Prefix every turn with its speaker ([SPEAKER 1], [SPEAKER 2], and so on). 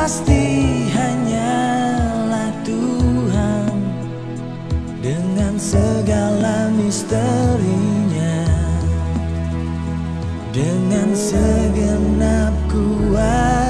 [SPEAKER 1] pasti hanyalah Tuhan Dengan segala misterinya Dengan segenap kuat.